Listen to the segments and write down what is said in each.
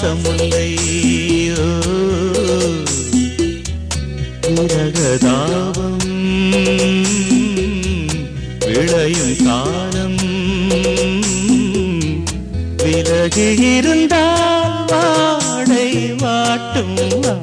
பாசமுல்லை. விரகதாபம் விளையும் காலம் விலகி இருந்தால் வாடை வாட்டும் வா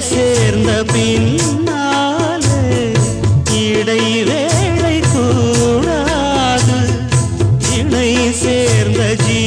சேர்ந்த பின்னாலே இடைவேளை கூடாது. இணை சேர்ந்த ஜீ